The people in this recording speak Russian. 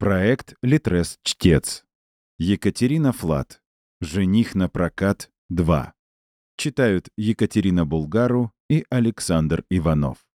Проект «Литрес-чтец». Екатерина Флат. «Жених на прокат 2». Читают Екатерина Булгару и Александр Иванов.